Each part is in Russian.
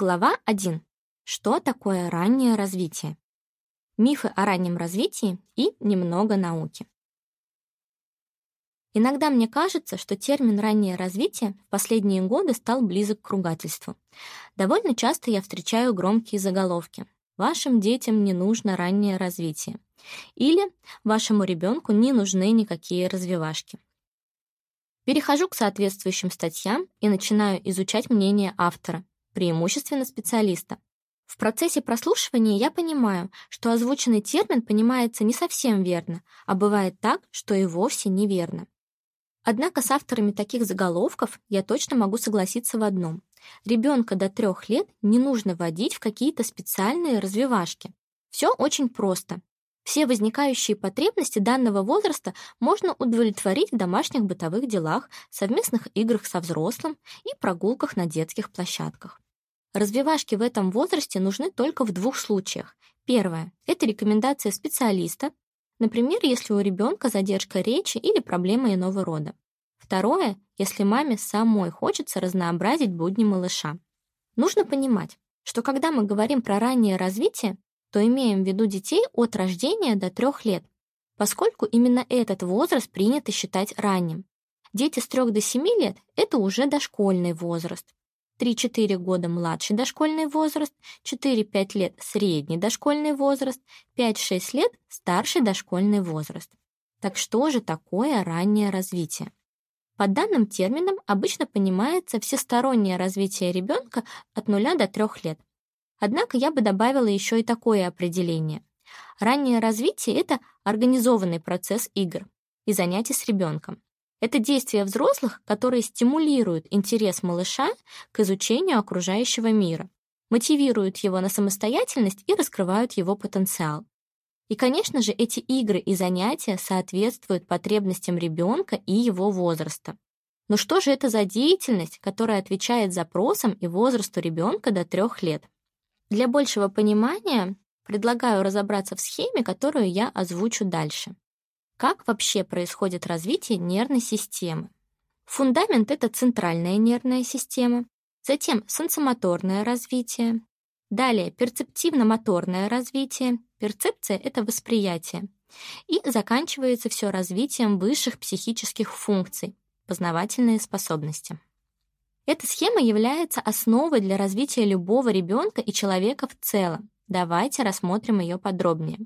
Глава 1. Что такое раннее развитие? Мифы о раннем развитии и немного науки. Иногда мне кажется, что термин «раннее развитие» в последние годы стал близок к ругательству. Довольно часто я встречаю громкие заголовки «Вашим детям не нужно раннее развитие» или «Вашему ребенку не нужны никакие развивашки». Перехожу к соответствующим статьям и начинаю изучать мнение автора, преимущественно специалиста. В процессе прослушивания я понимаю, что озвученный термин понимается не совсем верно, а бывает так, что и вовсе неверно. Однако с авторами таких заголовков я точно могу согласиться в одном. Ребенка до трех лет не нужно вводить в какие-то специальные развивашки. Все очень просто. Все возникающие потребности данного возраста можно удовлетворить в домашних бытовых делах, совместных играх со взрослым и прогулках на детских площадках. Развивашки в этом возрасте нужны только в двух случаях. Первое – это рекомендация специалиста, например, если у ребенка задержка речи или проблемы иного рода. Второе – если маме самой хочется разнообразить будни малыша. Нужно понимать, что когда мы говорим про раннее развитие, то имеем в виду детей от рождения до трех лет, поскольку именно этот возраст принято считать ранним. Дети с 3 до 7 лет – это уже дошкольный возраст. 3-4 года младший дошкольный возраст, 4-5 лет средний дошкольный возраст, 5-6 лет старший дошкольный возраст. Так что же такое раннее развитие? Под данным термином обычно понимается всестороннее развитие ребенка от 0 до 3 лет. Однако я бы добавила еще и такое определение. Раннее развитие — это организованный процесс игр и занятий с ребенком. Это действия взрослых, которые стимулируют интерес малыша к изучению окружающего мира, мотивируют его на самостоятельность и раскрывают его потенциал. И, конечно же, эти игры и занятия соответствуют потребностям ребенка и его возраста. Но что же это за деятельность, которая отвечает запросам и возрасту ребенка до трех лет? Для большего понимания предлагаю разобраться в схеме, которую я озвучу дальше. Как вообще происходит развитие нервной системы? Фундамент — это центральная нервная система, затем сенсомоторное развитие, далее перцептивно-моторное развитие, перцепция — это восприятие, и заканчивается все развитием высших психических функций, познавательные способности. Эта схема является основой для развития любого ребенка и человека в целом. Давайте рассмотрим ее подробнее.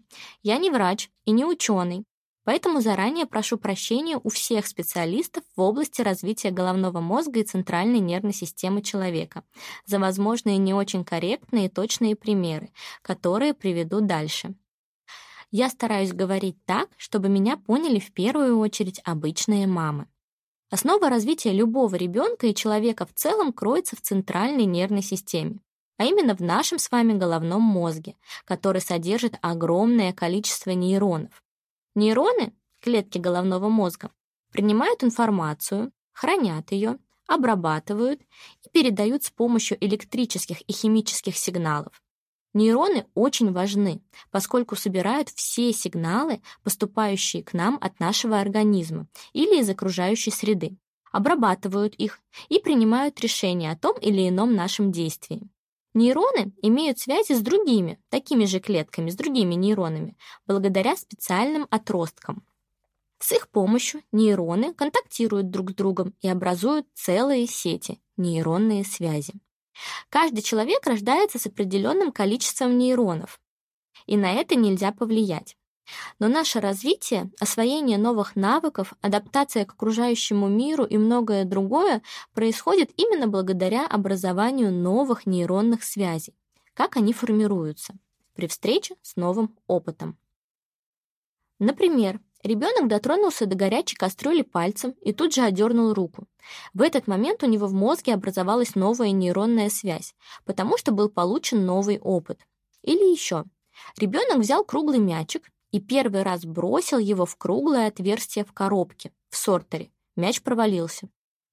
Я не врач и не ученый, Поэтому заранее прошу прощения у всех специалистов в области развития головного мозга и центральной нервной системы человека за возможные не очень корректные и точные примеры, которые приведу дальше. Я стараюсь говорить так, чтобы меня поняли в первую очередь обычные мамы. Основа развития любого ребенка и человека в целом кроется в центральной нервной системе, а именно в нашем с вами головном мозге, который содержит огромное количество нейронов, Нейроны, клетки головного мозга, принимают информацию, хранят ее, обрабатывают и передают с помощью электрических и химических сигналов. Нейроны очень важны, поскольку собирают все сигналы, поступающие к нам от нашего организма или из окружающей среды, обрабатывают их и принимают решения о том или ином нашем действии. Нейроны имеют связи с другими, такими же клетками, с другими нейронами, благодаря специальным отросткам. С их помощью нейроны контактируют друг с другом и образуют целые сети, нейронные связи. Каждый человек рождается с определенным количеством нейронов, и на это нельзя повлиять. Но наше развитие, освоение новых навыков, адаптация к окружающему миру и многое другое происходит именно благодаря образованию новых нейронных связей. Как они формируются? При встрече с новым опытом. Например, ребенок дотронулся до горячей кастрюли пальцем и тут же одернул руку. В этот момент у него в мозге образовалась новая нейронная связь, потому что был получен новый опыт. Или еще. Ребенок взял круглый мячик и первый раз бросил его в круглое отверстие в коробке, в сортере. Мяч провалился.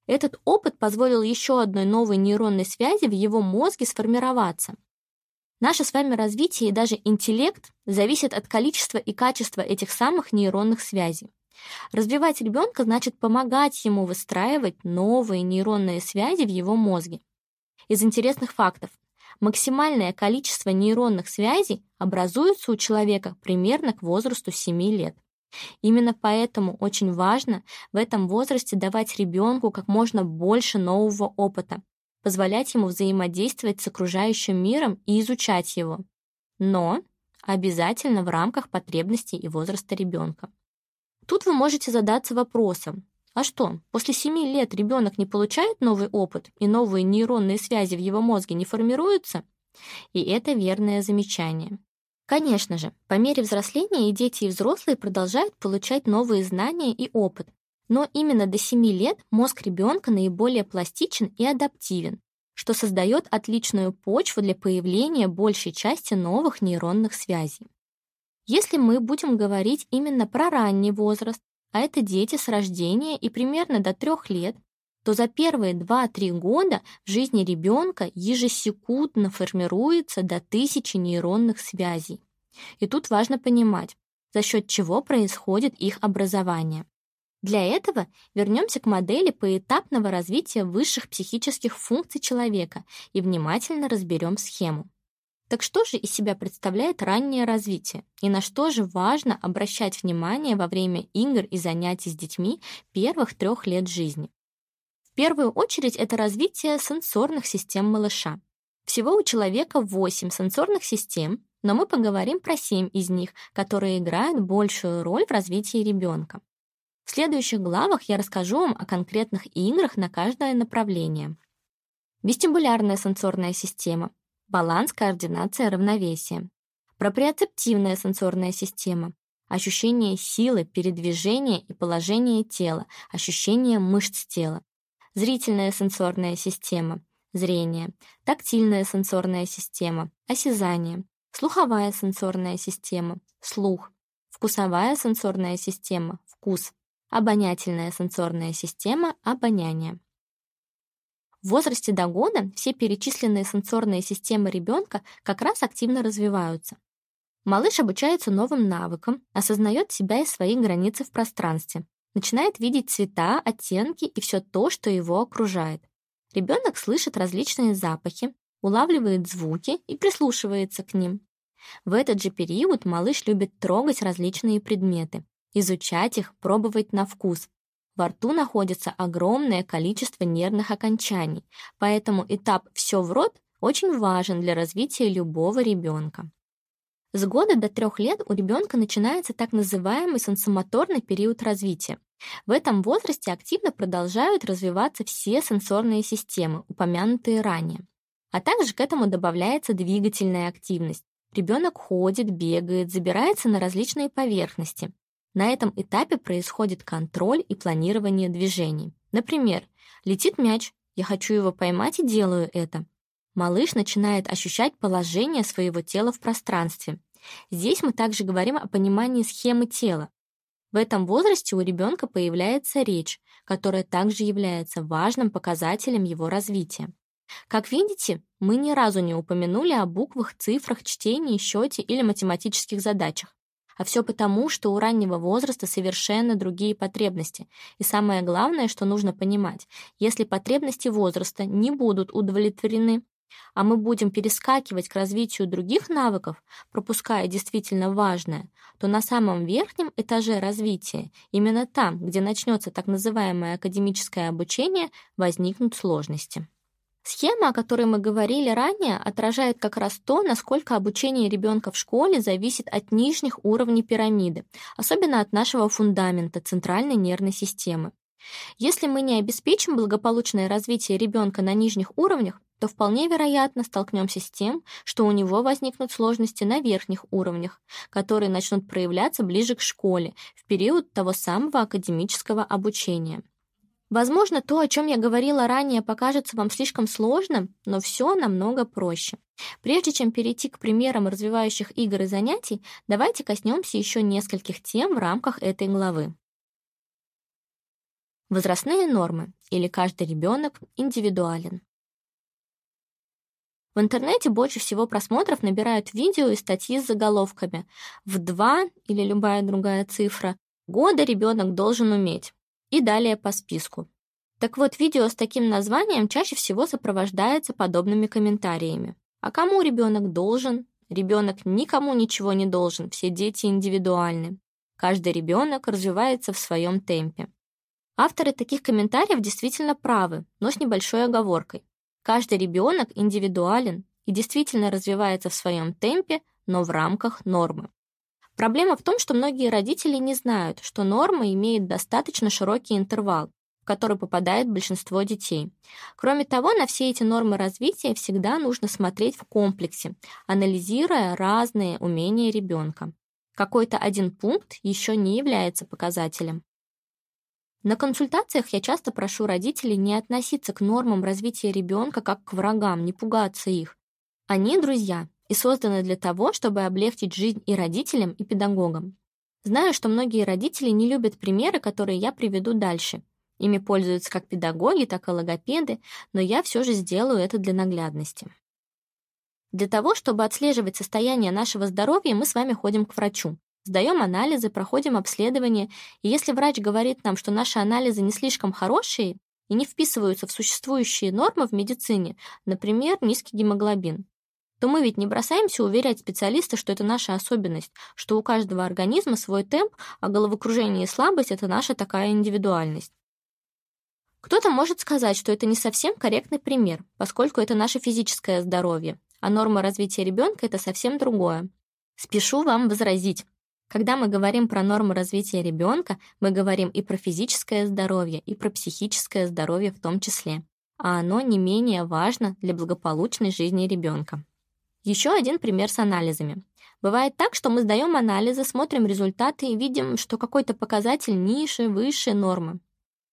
Этот опыт позволил еще одной новой нейронной связи в его мозге сформироваться. Наше с вами развитие и даже интеллект зависят от количества и качества этих самых нейронных связей. Развивать ребенка значит помогать ему выстраивать новые нейронные связи в его мозге. Из интересных фактов. Максимальное количество нейронных связей образуется у человека примерно к возрасту 7 лет. Именно поэтому очень важно в этом возрасте давать ребенку как можно больше нового опыта, позволять ему взаимодействовать с окружающим миром и изучать его. Но обязательно в рамках потребностей и возраста ребенка. Тут вы можете задаться вопросом, а что, после 7 лет ребенок не получает новый опыт и новые нейронные связи в его мозге не формируются? И это верное замечание. Конечно же, по мере взросления и дети, и взрослые продолжают получать новые знания и опыт. Но именно до 7 лет мозг ребенка наиболее пластичен и адаптивен, что создает отличную почву для появления большей части новых нейронных связей. Если мы будем говорить именно про ранний возраст, а это дети с рождения и примерно до 3 лет, то за первые 2-3 года в жизни ребенка ежесекундно формируется до тысячи нейронных связей. И тут важно понимать, за счет чего происходит их образование. Для этого вернемся к модели поэтапного развития высших психических функций человека и внимательно разберем схему. Так что же из себя представляет раннее развитие? И на что же важно обращать внимание во время игр и занятий с детьми первых трех лет жизни? В первую очередь это развитие сенсорных систем малыша. Всего у человека 8 сенсорных систем, но мы поговорим про 7 из них, которые играют большую роль в развитии ребенка. В следующих главах я расскажу вам о конкретных играх на каждое направление. Вестибулярная сенсорная система баланс, координация, равновесие. Проприоцептивная сенсорная система, ощущение силы, передвижения и положения тела, ощущение мышц тела. Зрительная сенсорная система, зрение. Тактильная сенсорная система, осязание. Слуховая сенсорная система, слух. Вкусовая сенсорная система, вкус. Обонятельная сенсорная система, обоняние. В возрасте до года все перечисленные сенсорные системы ребенка как раз активно развиваются. Малыш обучается новым навыкам, осознает себя и свои границы в пространстве, начинает видеть цвета, оттенки и все то, что его окружает. Ребенок слышит различные запахи, улавливает звуки и прислушивается к ним. В этот же период малыш любит трогать различные предметы, изучать их, пробовать на вкус, во рту находится огромное количество нервных окончаний, поэтому этап «все в рот» очень важен для развития любого ребенка. С года до трех лет у ребенка начинается так называемый сенсомоторный период развития. В этом возрасте активно продолжают развиваться все сенсорные системы, упомянутые ранее. А также к этому добавляется двигательная активность. Ребенок ходит, бегает, забирается на различные поверхности. На этом этапе происходит контроль и планирование движений. Например, летит мяч, я хочу его поймать и делаю это. Малыш начинает ощущать положение своего тела в пространстве. Здесь мы также говорим о понимании схемы тела. В этом возрасте у ребенка появляется речь, которая также является важным показателем его развития. Как видите, мы ни разу не упомянули о буквах, цифрах, чтении, счете или математических задачах. А все потому, что у раннего возраста совершенно другие потребности. И самое главное, что нужно понимать, если потребности возраста не будут удовлетворены, а мы будем перескакивать к развитию других навыков, пропуская действительно важное, то на самом верхнем этаже развития, именно там, где начнется так называемое академическое обучение, возникнут сложности. Схема, о которой мы говорили ранее, отражает как раз то, насколько обучение ребенка в школе зависит от нижних уровней пирамиды, особенно от нашего фундамента центральной нервной системы. Если мы не обеспечим благополучное развитие ребенка на нижних уровнях, то вполне вероятно столкнемся с тем, что у него возникнут сложности на верхних уровнях, которые начнут проявляться ближе к школе, в период того самого академического обучения. Возможно, то, о чем я говорила ранее, покажется вам слишком сложным, но все намного проще. Прежде чем перейти к примерам развивающих игр и занятий, давайте коснемся еще нескольких тем в рамках этой главы. Возрастные нормы или каждый ребенок индивидуален. В интернете больше всего просмотров набирают видео и статьи с заголовками «В два» или любая другая цифра «Года ребенок должен уметь» и далее по списку. Так вот, видео с таким названием чаще всего сопровождается подобными комментариями. А кому ребенок должен? Ребенок никому ничего не должен, все дети индивидуальны. Каждый ребенок развивается в своем темпе. Авторы таких комментариев действительно правы, но с небольшой оговоркой. Каждый ребенок индивидуален и действительно развивается в своем темпе, но в рамках нормы. Проблема в том, что многие родители не знают, что норма имеет достаточно широкий интервал, в который попадает большинство детей. Кроме того, на все эти нормы развития всегда нужно смотреть в комплексе, анализируя разные умения ребенка. Какой-то один пункт еще не является показателем. На консультациях я часто прошу родителей не относиться к нормам развития ребенка как к врагам, не пугаться их. Они друзья и созданы для того, чтобы облегчить жизнь и родителям, и педагогам. Знаю, что многие родители не любят примеры, которые я приведу дальше. Ими пользуются как педагоги, так и логопеды, но я все же сделаю это для наглядности. Для того, чтобы отслеживать состояние нашего здоровья, мы с вами ходим к врачу. Сдаем анализы, проходим обследование, и если врач говорит нам, что наши анализы не слишком хорошие и не вписываются в существующие нормы в медицине, например, низкий гемоглобин, то мы ведь не бросаемся уверять специалиста, что это наша особенность, что у каждого организма свой темп, а головокружение и слабость — это наша такая индивидуальность. Кто-то может сказать, что это не совсем корректный пример, поскольку это наше физическое здоровье, а норма развития ребенка — это совсем другое. Спешу вам возразить. Когда мы говорим про норму развития ребенка, мы говорим и про физическое здоровье, и про психическое здоровье в том числе. А оно не менее важно для благополучной жизни ребенка. Еще один пример с анализами. Бывает так, что мы сдаем анализы, смотрим результаты и видим, что какой-то показатель ниже, выше нормы.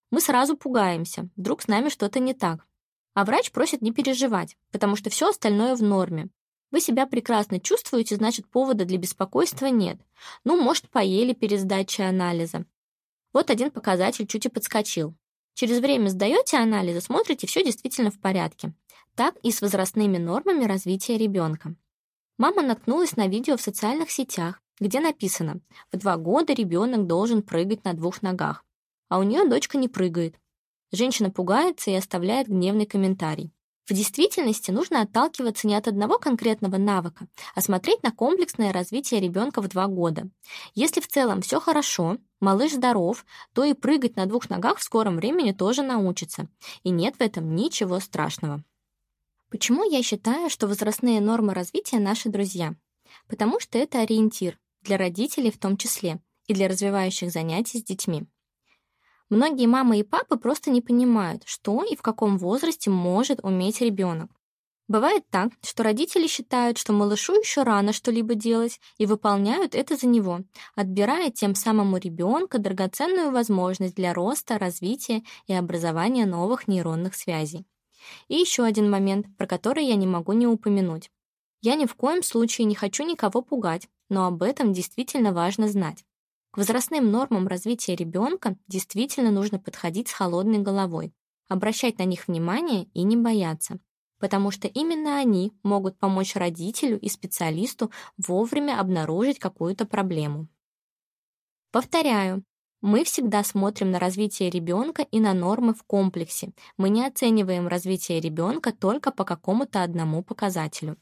Мы сразу пугаемся, вдруг с нами что-то не так. А врач просит не переживать, потому что все остальное в норме. Вы себя прекрасно чувствуете, значит, повода для беспокойства нет. Ну, может, поели перед сдачей анализа. Вот один показатель чуть и подскочил. Через время сдаете анализы, смотрите, все действительно в порядке. Так и с возрастными нормами развития ребенка. Мама наткнулась на видео в социальных сетях, где написано «В два года ребенок должен прыгать на двух ногах», а у нее дочка не прыгает. Женщина пугается и оставляет гневный комментарий. В действительности нужно отталкиваться не от одного конкретного навыка, а смотреть на комплексное развитие ребенка в два года. Если в целом все хорошо, малыш здоров, то и прыгать на двух ногах в скором времени тоже научится. И нет в этом ничего страшного. Почему я считаю, что возрастные нормы развития наши друзья? Потому что это ориентир, для родителей в том числе, и для развивающих занятий с детьми. Многие мамы и папы просто не понимают, что и в каком возрасте может уметь ребенок. Бывает так, что родители считают, что малышу еще рано что-либо делать и выполняют это за него, отбирая тем самым у ребенка драгоценную возможность для роста, развития и образования новых нейронных связей. И еще один момент, про который я не могу не упомянуть. Я ни в коем случае не хочу никого пугать, но об этом действительно важно знать. К возрастным нормам развития ребенка действительно нужно подходить с холодной головой, обращать на них внимание и не бояться, потому что именно они могут помочь родителю и специалисту вовремя обнаружить какую-то проблему. Повторяю, мы всегда смотрим на развитие ребенка и на нормы в комплексе. Мы не оцениваем развитие ребенка только по какому-то одному показателю.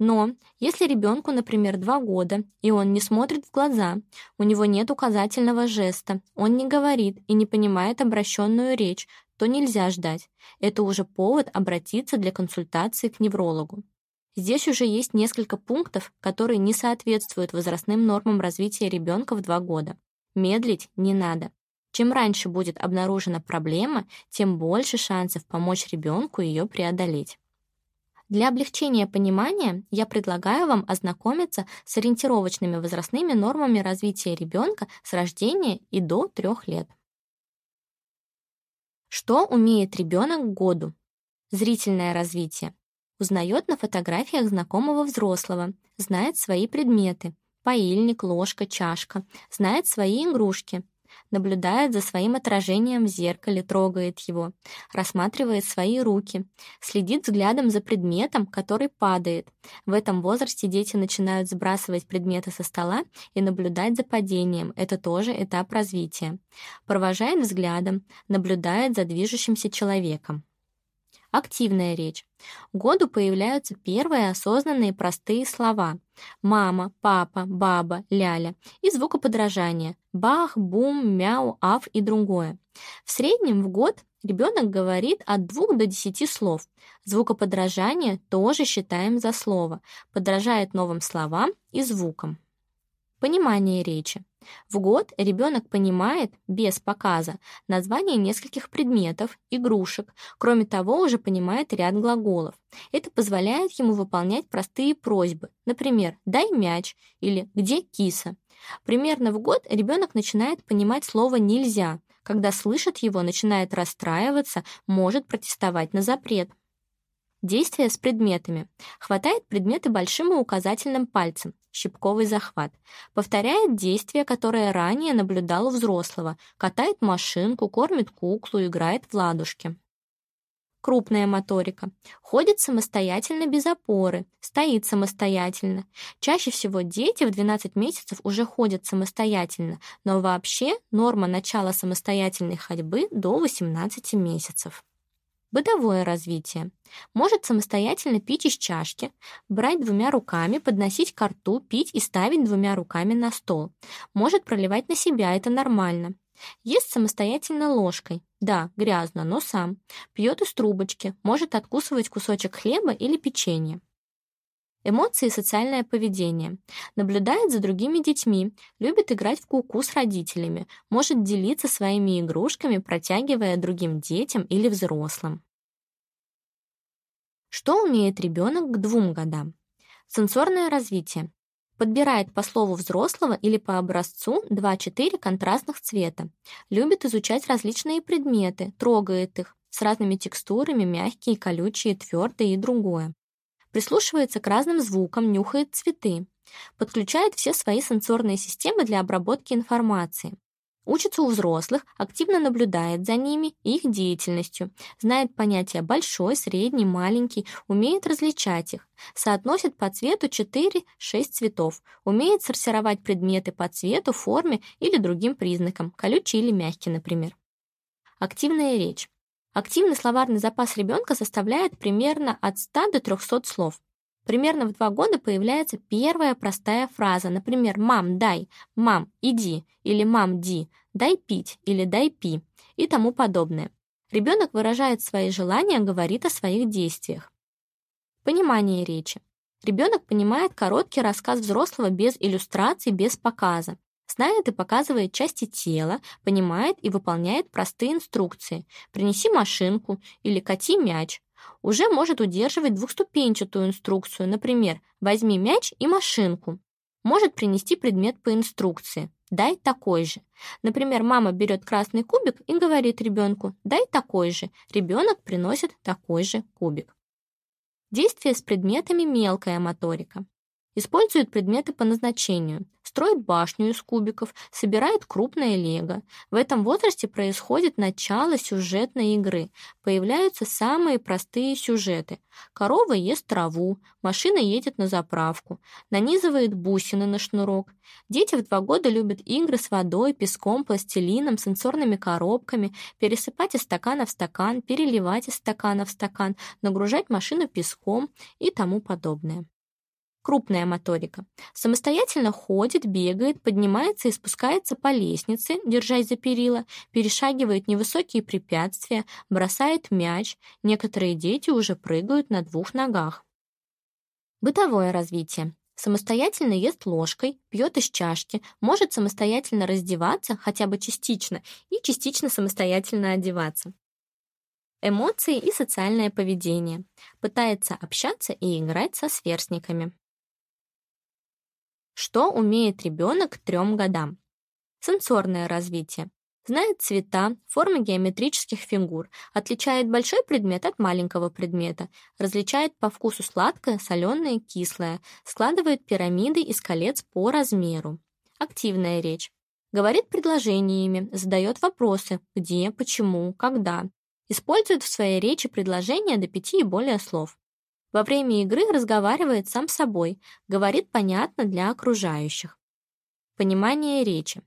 Но если ребенку, например, два года, и он не смотрит в глаза, у него нет указательного жеста, он не говорит и не понимает обращенную речь, то нельзя ждать. Это уже повод обратиться для консультации к неврологу. Здесь уже есть несколько пунктов, которые не соответствуют возрастным нормам развития ребенка в два года. Медлить не надо. Чем раньше будет обнаружена проблема, тем больше шансов помочь ребенку ее преодолеть. Для облегчения понимания я предлагаю вам ознакомиться с ориентировочными возрастными нормами развития ребенка с рождения и до 3 лет. Что умеет ребенок к году? Зрительное развитие. Узнает на фотографиях знакомого взрослого, знает свои предметы, паильник, ложка, чашка, знает свои игрушки, наблюдает за своим отражением в зеркале, трогает его, рассматривает свои руки, следит взглядом за предметом, который падает. В этом возрасте дети начинают сбрасывать предметы со стола и наблюдать за падением. Это тоже этап развития. Провожает взглядом, наблюдает за движущимся человеком. Активная речь. Году появляются первые осознанные простые слова «мама», «папа», «баба», «ляля» и звукоподражание «бах», «бум», «мяу», «аф» и другое. В среднем в год ребенок говорит от 2 до 10 слов. Звукоподражание тоже считаем за слово, подражает новым словам и звукам. Понимание речи. В год ребенок понимает, без показа, название нескольких предметов, игрушек. Кроме того, уже понимает ряд глаголов. Это позволяет ему выполнять простые просьбы. Например, «дай мяч» или «где киса?». Примерно в год ребенок начинает понимать слово «нельзя». Когда слышит его, начинает расстраиваться, может протестовать на запрет. Действия с предметами. Хватает предметы большим и указательным пальцем, щипковый захват. Повторяет действия, которые ранее наблюдал у взрослого. Катает машинку, кормит куклу, играет в ладушки. Крупная моторика. Ходит самостоятельно без опоры, стоит самостоятельно. Чаще всего дети в 12 месяцев уже ходят самостоятельно, но вообще норма начала самостоятельной ходьбы до 18 месяцев. Бытовое развитие. Может самостоятельно пить из чашки, брать двумя руками, подносить к рту, пить и ставить двумя руками на стол. Может проливать на себя, это нормально. Ест самостоятельно ложкой. Да, грязно, но сам. Пьет из трубочки, может откусывать кусочек хлеба или печенье. Эмоции и социальное поведение. Наблюдает за другими детьми, любит играть в куку -ку с родителями, может делиться своими игрушками, протягивая другим детям или взрослым. Что умеет ребенок к двум годам? Сенсорное развитие. Подбирает по слову взрослого или по образцу 2-4 контрастных цвета. Любит изучать различные предметы, трогает их, с разными текстурами, мягкие, колючие, твердые и другое прислушивается к разным звукам, нюхает цветы, подключает все свои сенсорные системы для обработки информации. Учится у взрослых, активно наблюдает за ними и их деятельностью, знает понятия большой, средний, маленький, умеет различать их, соотносит по цвету 4-6 цветов, умеет сортировать предметы по цвету, форме или другим признакам, колючий или мягкий, например. Активная речь. Активный словарный запас ребенка составляет примерно от 100 до 300 слов. Примерно в два года появляется первая простая фраза, например, «мам, дай», «мам, иди» или «мам, ди», «дай пить» или «дай пи» и тому подобное. Ребенок выражает свои желания, говорит о своих действиях. Понимание речи. Ребенок понимает короткий рассказ взрослого без иллюстраций, без показа. Знает и показывает части тела, понимает и выполняет простые инструкции. Принеси машинку или кати мяч. Уже может удерживать двухступенчатую инструкцию, например, возьми мяч и машинку. Может принести предмет по инструкции. Дай такой же. Например, мама берет красный кубик и говорит ребенку «дай такой же». Ребенок приносит такой же кубик. Действие с предметами мелкая моторика. Использует предметы по назначению. Строит башню из кубиков, собирает крупное лего. В этом возрасте происходит начало сюжетной игры. Появляются самые простые сюжеты. Корова ест траву, машина едет на заправку, нанизывает бусины на шнурок. Дети в два года любят игры с водой, песком, пластилином, сенсорными коробками, пересыпать из стакана в стакан, переливать из стакана в стакан, нагружать машину песком и тому подобное крупная моторика. Самостоятельно ходит, бегает, поднимается и спускается по лестнице, держась за перила, перешагивает невысокие препятствия, бросает мяч. Некоторые дети уже прыгают на двух ногах. Бытовое развитие. Самостоятельно ест ложкой, пьет из чашки, может самостоятельно раздеваться, хотя бы частично, и частично самостоятельно одеваться. Эмоции и социальное поведение. Пытается общаться и играть со сверстниками. Что умеет ребенок к трем годам? Сенсорное развитие. Знает цвета, формы геометрических фигур, отличает большой предмет от маленького предмета, различает по вкусу сладкое, соленое, кислое, складывает пирамиды из колец по размеру. Активная речь. Говорит предложениями, задает вопросы «где», «почему», «когда». Использует в своей речи предложения до пяти и более слов. Во время игры разговаривает сам собой, говорит понятно для окружающих. Понимание речи.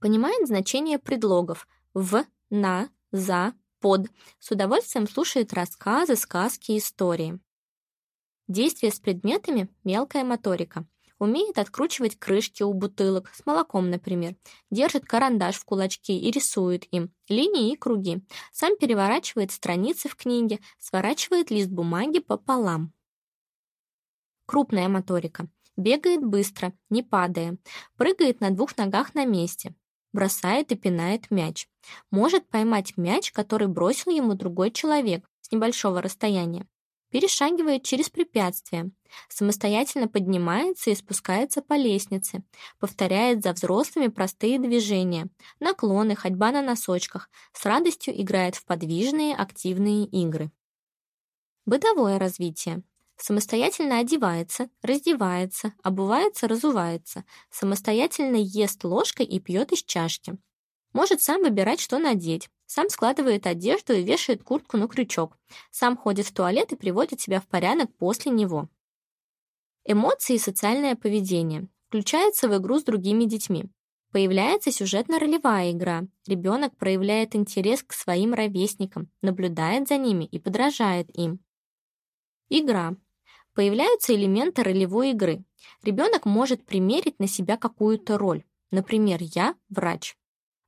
Понимает значение предлогов «в», «на», «за», под, с удовольствием слушает рассказы, сказки, истории. Действие с предметами – мелкая моторика. Умеет откручивать крышки у бутылок, с молоком, например. Держит карандаш в кулачке и рисует им линии и круги. Сам переворачивает страницы в книге, сворачивает лист бумаги пополам. Крупная моторика. Бегает быстро, не падая. Прыгает на двух ногах на месте. Бросает и пинает мяч. Может поймать мяч, который бросил ему другой человек с небольшого расстояния перешагивает через препятствия, самостоятельно поднимается и спускается по лестнице, повторяет за взрослыми простые движения, наклоны, ходьба на носочках, с радостью играет в подвижные активные игры. Бытовое развитие. Самостоятельно одевается, раздевается, обувается, разувается, самостоятельно ест ложкой и пьет из чашки. Может сам выбирать, что надеть, сам складывает одежду и вешает куртку на крючок. Сам ходит в туалет и приводит себя в порядок после него. Эмоции и социальное поведение. Включается в игру с другими детьми. Появляется сюжетно-ролевая игра. Ребенок проявляет интерес к своим ровесникам, наблюдает за ними и подражает им. Игра. Появляются элементы ролевой игры. Ребенок может примерить на себя какую-то роль. Например, я – врач.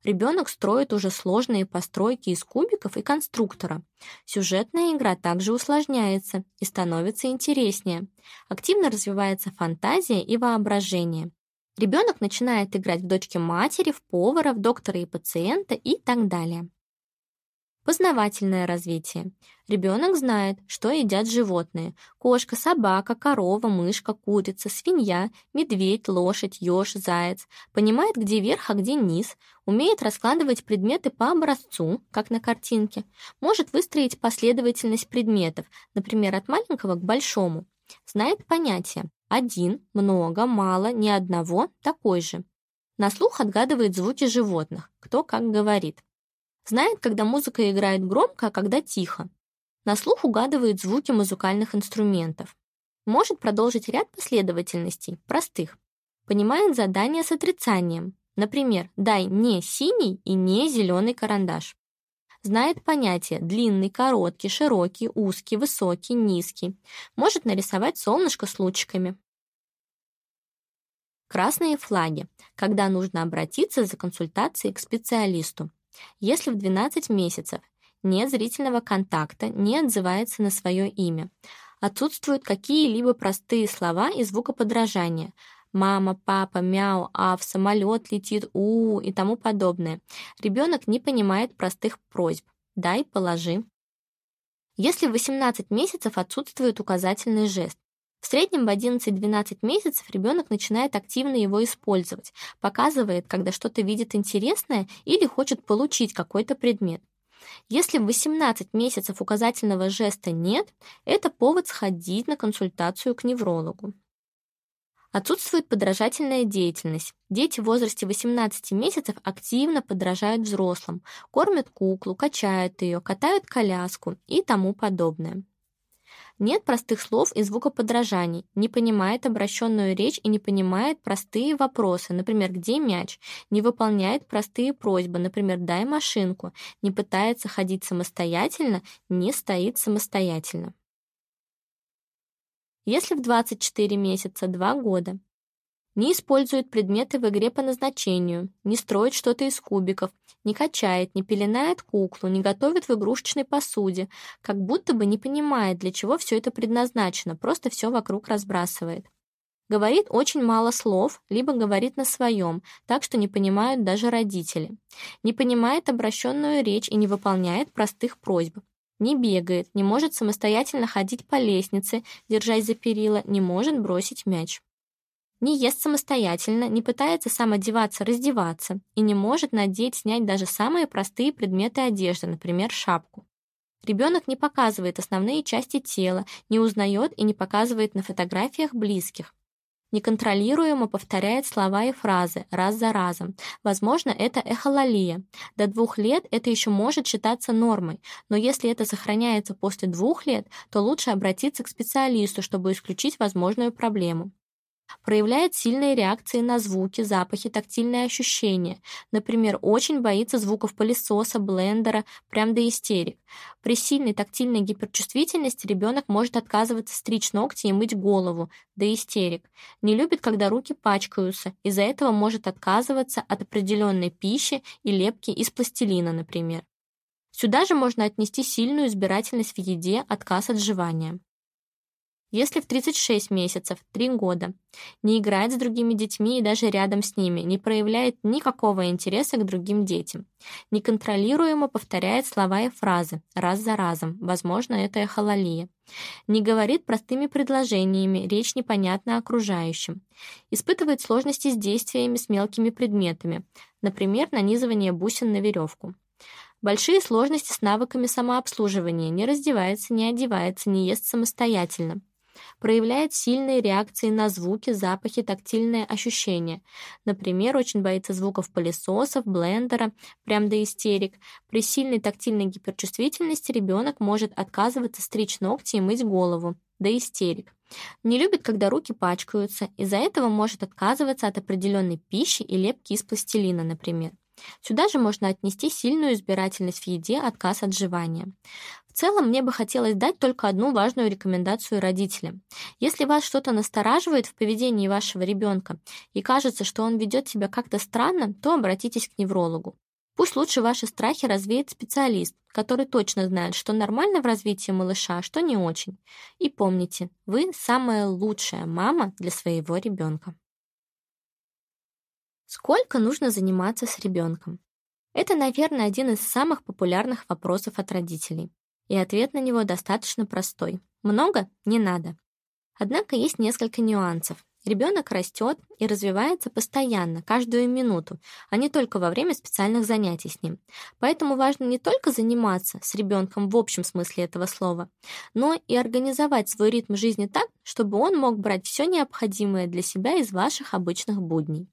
Ребенок строит уже сложные постройки из кубиков и конструктора. Сюжетная игра также усложняется и становится интереснее. Активно развивается фантазия и воображение. Ребенок начинает играть в дочки матери, в повара, в доктора и пациента и так далее. Познавательное развитие. Ребенок знает, что едят животные. Кошка, собака, корова, мышка, курица, свинья, медведь, лошадь, еж, заяц. Понимает, где верх, а где низ. Умеет раскладывать предметы по образцу, как на картинке. Может выстроить последовательность предметов, например, от маленького к большому. Знает понятия «один», «много», «мало», «ни одного», «такой же». На слух отгадывает звуки животных, кто как говорит. Знает, когда музыка играет громко, а когда тихо. На слух угадывает звуки музыкальных инструментов. Может продолжить ряд последовательностей, простых. Понимает задания с отрицанием. Например, дай не синий и не зеленый карандаш. Знает понятия длинный, короткий, широкий, узкий, высокий, низкий. Может нарисовать солнышко с лучиками. Красные флаги, когда нужно обратиться за консультацией к специалисту. Если в 12 месяцев нет зрительного контакта, не отзывается на свое имя, отсутствуют какие-либо простые слова и звукоподражания, мама, папа, мяу, ав, самолет летит, у, -у и тому подобное. Ребенок не понимает простых просьб. Дай, положи. Если в 18 месяцев отсутствует указательный жест, в среднем в 11-12 месяцев ребенок начинает активно его использовать, показывает, когда что-то видит интересное или хочет получить какой-то предмет. Если в 18 месяцев указательного жеста нет, это повод сходить на консультацию к неврологу. Отсутствует подражательная деятельность. Дети в возрасте 18 месяцев активно подражают взрослым, кормят куклу, качают ее, катают коляску и тому подобное. Нет простых слов и звукоподражаний, не понимает обращенную речь и не понимает простые вопросы, например, где мяч, не выполняет простые просьбы, например, дай машинку, не пытается ходить самостоятельно, не стоит самостоятельно. Если в 24 месяца 2 года не использует предметы в игре по назначению, не строит что-то из кубиков, не качает, не пеленает куклу, не готовит в игрушечной посуде, как будто бы не понимает, для чего все это предназначено, просто все вокруг разбрасывает. Говорит очень мало слов, либо говорит на своем, так что не понимают даже родители. Не понимает обращенную речь и не выполняет простых просьб. Не бегает, не может самостоятельно ходить по лестнице, держась за перила, не может бросить мяч не ест самостоятельно, не пытается сам одеваться, раздеваться и не может надеть, снять даже самые простые предметы одежды, например, шапку. Ребенок не показывает основные части тела, не узнает и не показывает на фотографиях близких. Неконтролируемо повторяет слова и фразы раз за разом. Возможно, это эхололия. До двух лет это еще может считаться нормой, но если это сохраняется после двух лет, то лучше обратиться к специалисту, чтобы исключить возможную проблему. Проявляет сильные реакции на звуки, запахи, тактильные ощущения. Например, очень боится звуков пылесоса, блендера, прям до истерик. При сильной тактильной гиперчувствительности ребенок может отказываться стричь ногти и мыть голову, до истерик. Не любит, когда руки пачкаются, из-за этого может отказываться от определенной пищи и лепки из пластилина, например. Сюда же можно отнести сильную избирательность в еде, отказ от жевания. Если в 36 месяцев, 3 года, не играет с другими детьми и даже рядом с ними, не проявляет никакого интереса к другим детям, неконтролируемо повторяет слова и фразы раз за разом, возможно, это эхололия, не говорит простыми предложениями, речь непонятна окружающим, испытывает сложности с действиями с мелкими предметами, например, нанизывание бусин на веревку, Большие сложности с навыками самообслуживания, не раздевается, не одевается, не ест самостоятельно проявляет сильные реакции на звуки, запахи, тактильные ощущения. Например, очень боится звуков пылесосов, блендера, прям до истерик. При сильной тактильной гиперчувствительности ребенок может отказываться стричь ногти и мыть голову, до истерик. Не любит, когда руки пачкаются, из-за этого может отказываться от определенной пищи и лепки из пластилина, например. Сюда же можно отнести сильную избирательность в еде, отказ от жевания. Целом, мне бы хотелось дать только одну важную рекомендацию родителям. Если вас что-то настораживает в поведении вашего ребенка и кажется, что он ведет себя как-то странно, то обратитесь к неврологу. Пусть лучше ваши страхи развеет специалист, который точно знает, что нормально в развитии малыша, а что не очень. И помните, вы самая лучшая мама для своего ребенка. Сколько нужно заниматься с ребенком? Это, наверное, один из самых популярных вопросов от родителей. И ответ на него достаточно простой. Много не надо. Однако есть несколько нюансов. Ребенок растет и развивается постоянно, каждую минуту, а не только во время специальных занятий с ним. Поэтому важно не только заниматься с ребенком в общем смысле этого слова, но и организовать свой ритм жизни так, чтобы он мог брать все необходимое для себя из ваших обычных будней.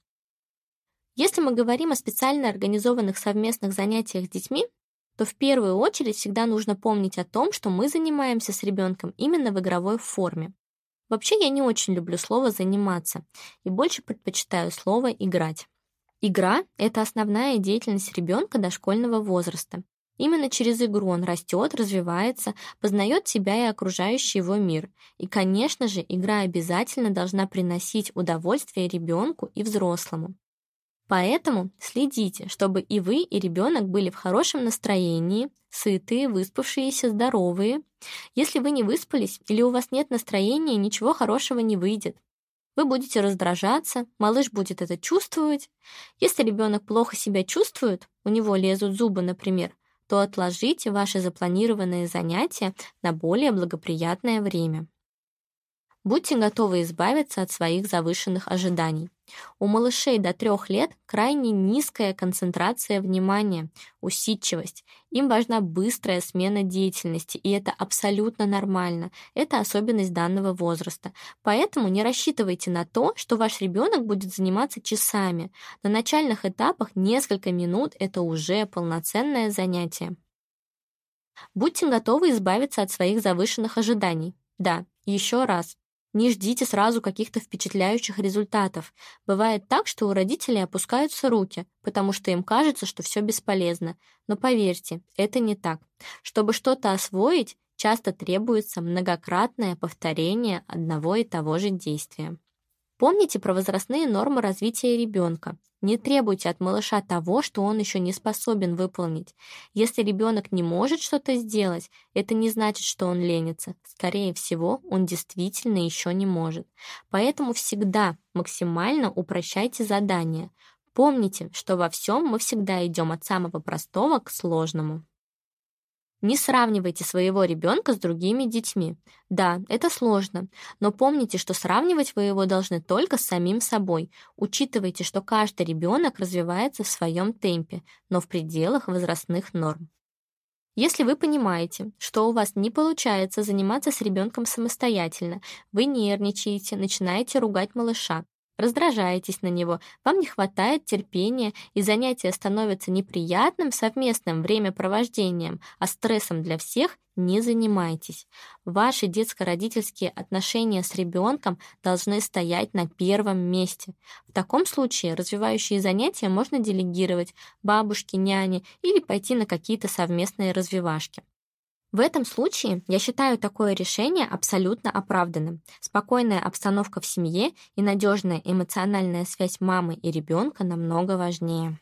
Если мы говорим о специально организованных совместных занятиях с детьми, то в первую очередь всегда нужно помнить о том, что мы занимаемся с ребенком именно в игровой форме. Вообще я не очень люблю слово «заниматься» и больше предпочитаю слово «играть». Игра — это основная деятельность ребенка дошкольного возраста. Именно через игру он растет, развивается, познает себя и окружающий его мир. И, конечно же, игра обязательно должна приносить удовольствие ребенку и взрослому. Поэтому следите, чтобы и вы, и ребенок были в хорошем настроении, сытые, выспавшиеся, здоровые. Если вы не выспались или у вас нет настроения, ничего хорошего не выйдет. Вы будете раздражаться, малыш будет это чувствовать. Если ребенок плохо себя чувствует, у него лезут зубы, например, то отложите ваши запланированные занятия на более благоприятное время. Будьте готовы избавиться от своих завышенных ожиданий. У малышей до трех лет крайне низкая концентрация внимания, усидчивость. Им важна быстрая смена деятельности, и это абсолютно нормально. Это особенность данного возраста. Поэтому не рассчитывайте на то, что ваш ребенок будет заниматься часами. На начальных этапах несколько минут – это уже полноценное занятие. Будьте готовы избавиться от своих завышенных ожиданий. Да, еще раз. Не ждите сразу каких-то впечатляющих результатов. Бывает так, что у родителей опускаются руки, потому что им кажется, что все бесполезно. Но поверьте, это не так. Чтобы что-то освоить, часто требуется многократное повторение одного и того же действия. Помните про возрастные нормы развития ребенка. Не требуйте от малыша того, что он еще не способен выполнить. Если ребенок не может что-то сделать, это не значит, что он ленится. Скорее всего, он действительно еще не может. Поэтому всегда максимально упрощайте задания. Помните, что во всем мы всегда идем от самого простого к сложному. Не сравнивайте своего ребенка с другими детьми. Да, это сложно, но помните, что сравнивать вы его должны только с самим собой. Учитывайте, что каждый ребенок развивается в своем темпе, но в пределах возрастных норм. Если вы понимаете, что у вас не получается заниматься с ребенком самостоятельно, вы нервничаете, начинаете ругать малыша, раздражаетесь на него, вам не хватает терпения, и занятие становится неприятным совместным времяпровождением, а стрессом для всех, не занимайтесь. Ваши детско-родительские отношения с ребенком должны стоять на первом месте. В таком случае развивающие занятия можно делегировать бабушке, няне или пойти на какие-то совместные развивашки. В этом случае я считаю такое решение абсолютно оправданным. Спокойная обстановка в семье и надежная эмоциональная связь мамы и ребенка намного важнее.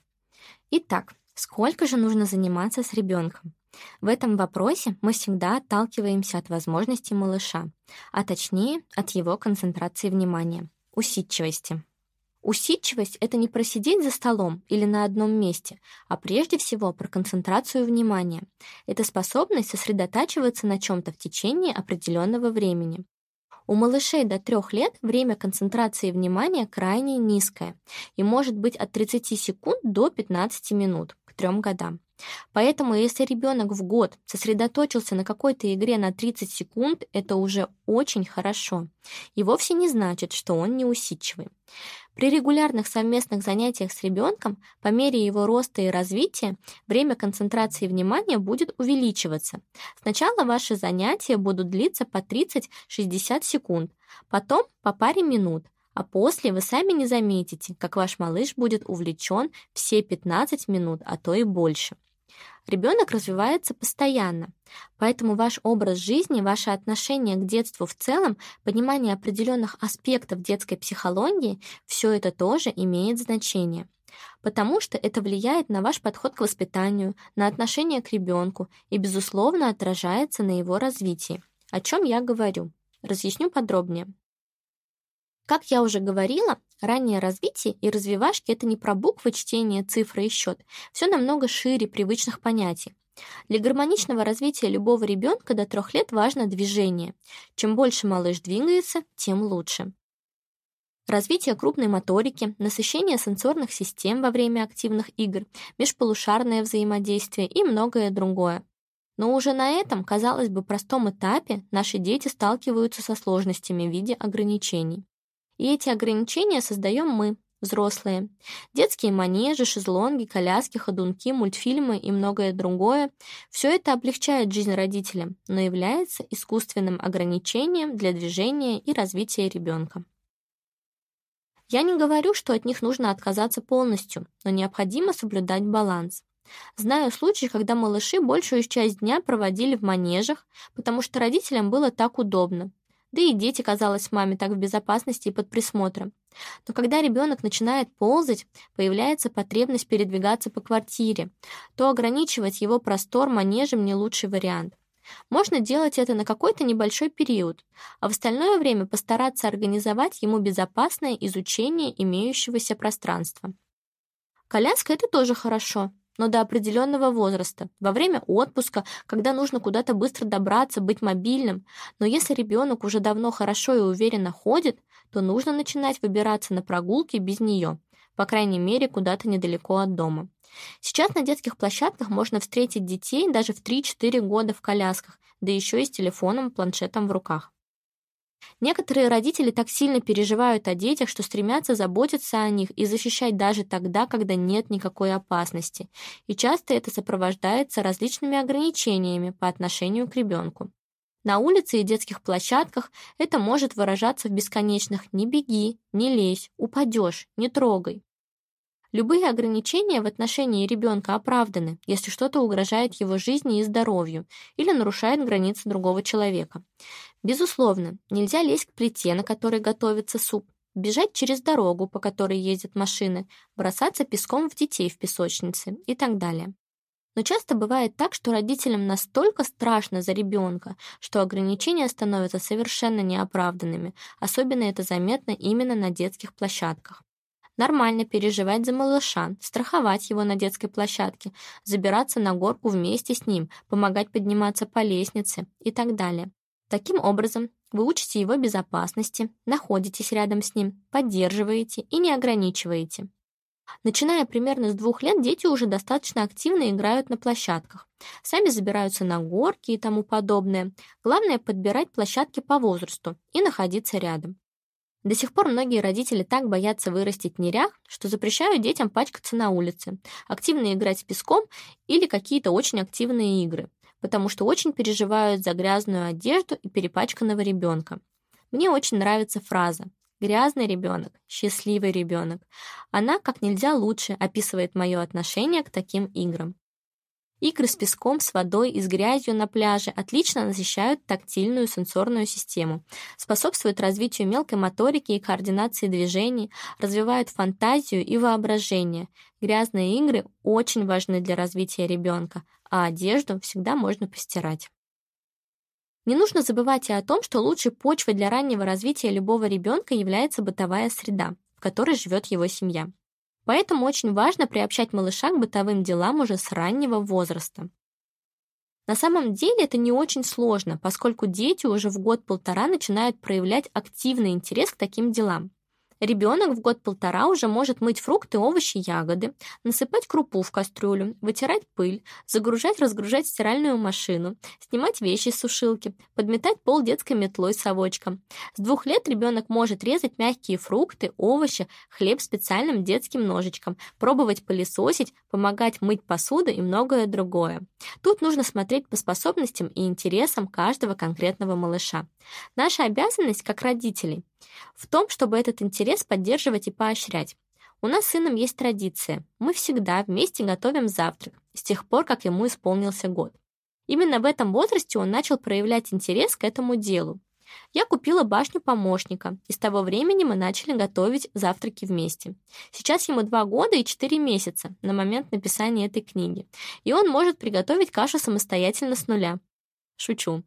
Итак, сколько же нужно заниматься с ребенком? В этом вопросе мы всегда отталкиваемся от возможностей малыша, а точнее от его концентрации внимания, усидчивости. Усидчивость — это не просидеть за столом или на одном месте, а прежде всего про концентрацию внимания. Это способность сосредотачиваться на чем-то в течение определенного времени. У малышей до трех лет время концентрации внимания крайне низкое и может быть от 30 секунд до 15 минут к трем годам. Поэтому если ребенок в год сосредоточился на какой-то игре на 30 секунд, это уже очень хорошо. И вовсе не значит, что он неусидчивый. При регулярных совместных занятиях с ребенком, по мере его роста и развития, время концентрации внимания будет увеличиваться. Сначала ваши занятия будут длиться по 30-60 секунд, потом по паре минут, а после вы сами не заметите, как ваш малыш будет увлечен все 15 минут, а то и больше. Ребенок развивается постоянно, поэтому ваш образ жизни, ваше отношение к детству в целом, понимание определенных аспектов детской психологии, все это тоже имеет значение. Потому что это влияет на ваш подход к воспитанию, на отношение к ребенку и, безусловно, отражается на его развитии. О чем я говорю? Разъясню подробнее. Как я уже говорила, раннее развитие и развивашки — это не про буквы, чтение, цифры и счет. Все намного шире привычных понятий. Для гармоничного развития любого ребенка до трех лет важно движение. Чем больше малыш двигается, тем лучше. Развитие крупной моторики, насыщение сенсорных систем во время активных игр, межполушарное взаимодействие и многое другое. Но уже на этом, казалось бы, простом этапе наши дети сталкиваются со сложностями в виде ограничений. И эти ограничения создаем мы, взрослые. Детские манежи, шезлонги, коляски, ходунки, мультфильмы и многое другое – все это облегчает жизнь родителям, но является искусственным ограничением для движения и развития ребенка. Я не говорю, что от них нужно отказаться полностью, но необходимо соблюдать баланс. Знаю случаи, когда малыши большую часть дня проводили в манежах, потому что родителям было так удобно, да и дети, казалось, маме так в безопасности и под присмотром. Но когда ребенок начинает ползать, появляется потребность передвигаться по квартире, то ограничивать его простор манежем не лучший вариант. Можно делать это на какой-то небольшой период, а в остальное время постараться организовать ему безопасное изучение имеющегося пространства. Коляска — это тоже хорошо, но до определенного возраста, во время отпуска, когда нужно куда-то быстро добраться, быть мобильным. Но если ребенок уже давно хорошо и уверенно ходит, то нужно начинать выбираться на прогулки без нее, по крайней мере, куда-то недалеко от дома. Сейчас на детских площадках можно встретить детей даже в 3-4 года в колясках, да еще и с телефоном, планшетом в руках. Некоторые родители так сильно переживают о детях, что стремятся заботиться о них и защищать даже тогда, когда нет никакой опасности. И часто это сопровождается различными ограничениями по отношению к ребенку. На улице и детских площадках это может выражаться в бесконечных «не беги», «не лезь», «упадешь», «не трогай». Любые ограничения в отношении ребенка оправданы, если что-то угрожает его жизни и здоровью или нарушает границы другого человека. Безусловно, нельзя лезть к плите, на которой готовится суп, бежать через дорогу, по которой ездят машины, бросаться песком в детей в песочнице и так далее. Но часто бывает так, что родителям настолько страшно за ребенка, что ограничения становятся совершенно неоправданными, особенно это заметно именно на детских площадках. Нормально переживать за малыша, страховать его на детской площадке, забираться на горку вместе с ним, помогать подниматься по лестнице и так далее. Таким образом, вы учите его безопасности, находитесь рядом с ним, поддерживаете и не ограничиваете. Начиная примерно с двух лет, дети уже достаточно активно играют на площадках. Сами забираются на горки и тому подобное. Главное — подбирать площадки по возрасту и находиться рядом. До сих пор многие родители так боятся вырастить нерях, что запрещают детям пачкаться на улице, активно играть с песком или какие-то очень активные игры, потому что очень переживают за грязную одежду и перепачканного ребенка. Мне очень нравится фраза «грязный ребенок, счастливый ребенок». Она как нельзя лучше описывает мое отношение к таким играм. Игры с песком, с водой и с грязью на пляже отлично насыщают тактильную сенсорную систему, способствуют развитию мелкой моторики и координации движений, развивают фантазию и воображение. Грязные игры очень важны для развития ребенка, а одежду всегда можно постирать. Не нужно забывать и о том, что лучшей почвой для раннего развития любого ребенка является бытовая среда, в которой живет его семья. Поэтому очень важно приобщать малыша к бытовым делам уже с раннего возраста. На самом деле это не очень сложно, поскольку дети уже в год-полтора начинают проявлять активный интерес к таким делам. Ребенок в год-полтора уже может мыть фрукты, овощи, ягоды, насыпать крупу в кастрюлю, вытирать пыль, загружать-разгружать стиральную машину, снимать вещи с сушилки, подметать пол детской метлой совочком. С двух лет ребенок может резать мягкие фрукты, овощи, хлеб специальным детским ножичком, пробовать пылесосить, помогать мыть посуду и многое другое. Тут нужно смотреть по способностям и интересам каждого конкретного малыша. Наша обязанность как родителей в том, чтобы этот интерес поддерживать и поощрять. У нас с сыном есть традиция. Мы всегда вместе готовим завтрак, с тех пор, как ему исполнился год. Именно в этом возрасте он начал проявлять интерес к этому делу. Я купила башню помощника, и с того времени мы начали готовить завтраки вместе. Сейчас ему два года и четыре месяца на момент написания этой книги, и он может приготовить кашу самостоятельно с нуля. Шучу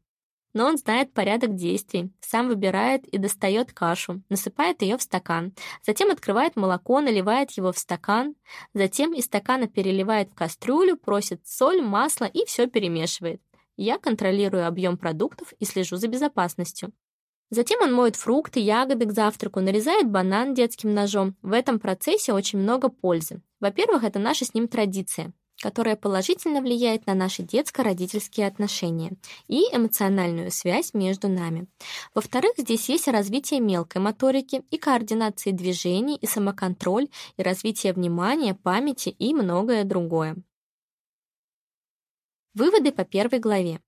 но он знает порядок действий, сам выбирает и достает кашу, насыпает ее в стакан, затем открывает молоко, наливает его в стакан, затем из стакана переливает в кастрюлю, просит соль, масло и все перемешивает. Я контролирую объем продуктов и слежу за безопасностью. Затем он моет фрукты, ягоды к завтраку, нарезает банан детским ножом. В этом процессе очень много пользы. Во-первых, это наша с ним традиция которая положительно влияет на наши детско-родительские отношения и эмоциональную связь между нами. Во-вторых, здесь есть развитие мелкой моторики и координации движений, и самоконтроль, и развитие внимания, памяти и многое другое. Выводы по первой главе.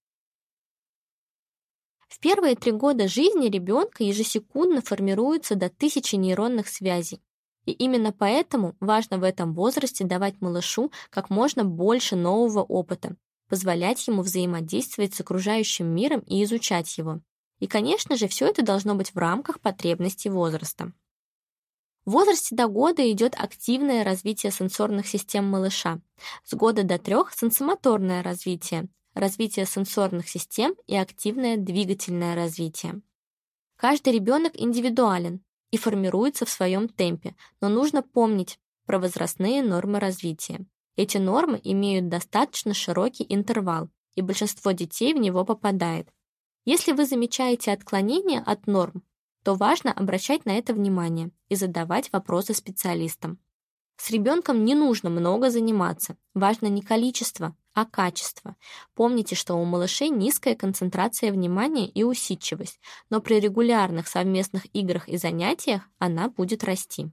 В первые три года жизни ребенка ежесекундно формируется до тысячи нейронных связей, и именно поэтому важно в этом возрасте давать малышу как можно больше нового опыта, позволять ему взаимодействовать с окружающим миром и изучать его. И, конечно же, все это должно быть в рамках потребностей возраста. В возрасте до года идет активное развитие сенсорных систем малыша. С года до трех – сенсомоторное развитие, развитие сенсорных систем и активное двигательное развитие. Каждый ребенок индивидуален, и формируется в своем темпе, но нужно помнить про возрастные нормы развития. Эти нормы имеют достаточно широкий интервал, и большинство детей в него попадает. Если вы замечаете отклонения от норм, то важно обращать на это внимание и задавать вопросы специалистам. С ребенком не нужно много заниматься, важно не количество, а качество. Помните, что у малышей низкая концентрация внимания и усидчивость, но при регулярных совместных играх и занятиях она будет расти.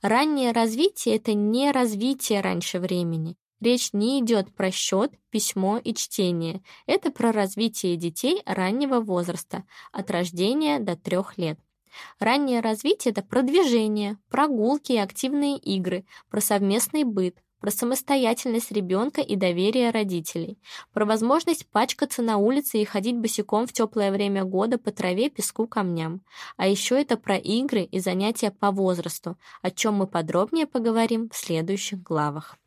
Раннее развитие – это не развитие раньше времени. Речь не идет про счет, письмо и чтение. Это про развитие детей раннего возраста, от рождения до трех лет. Раннее развитие – это про движение, прогулки и активные игры, про совместный быт, про самостоятельность ребенка и доверие родителей, про возможность пачкаться на улице и ходить босиком в теплое время года по траве, песку, камням. А еще это про игры и занятия по возрасту, о чем мы подробнее поговорим в следующих главах.